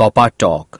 COPPA Talk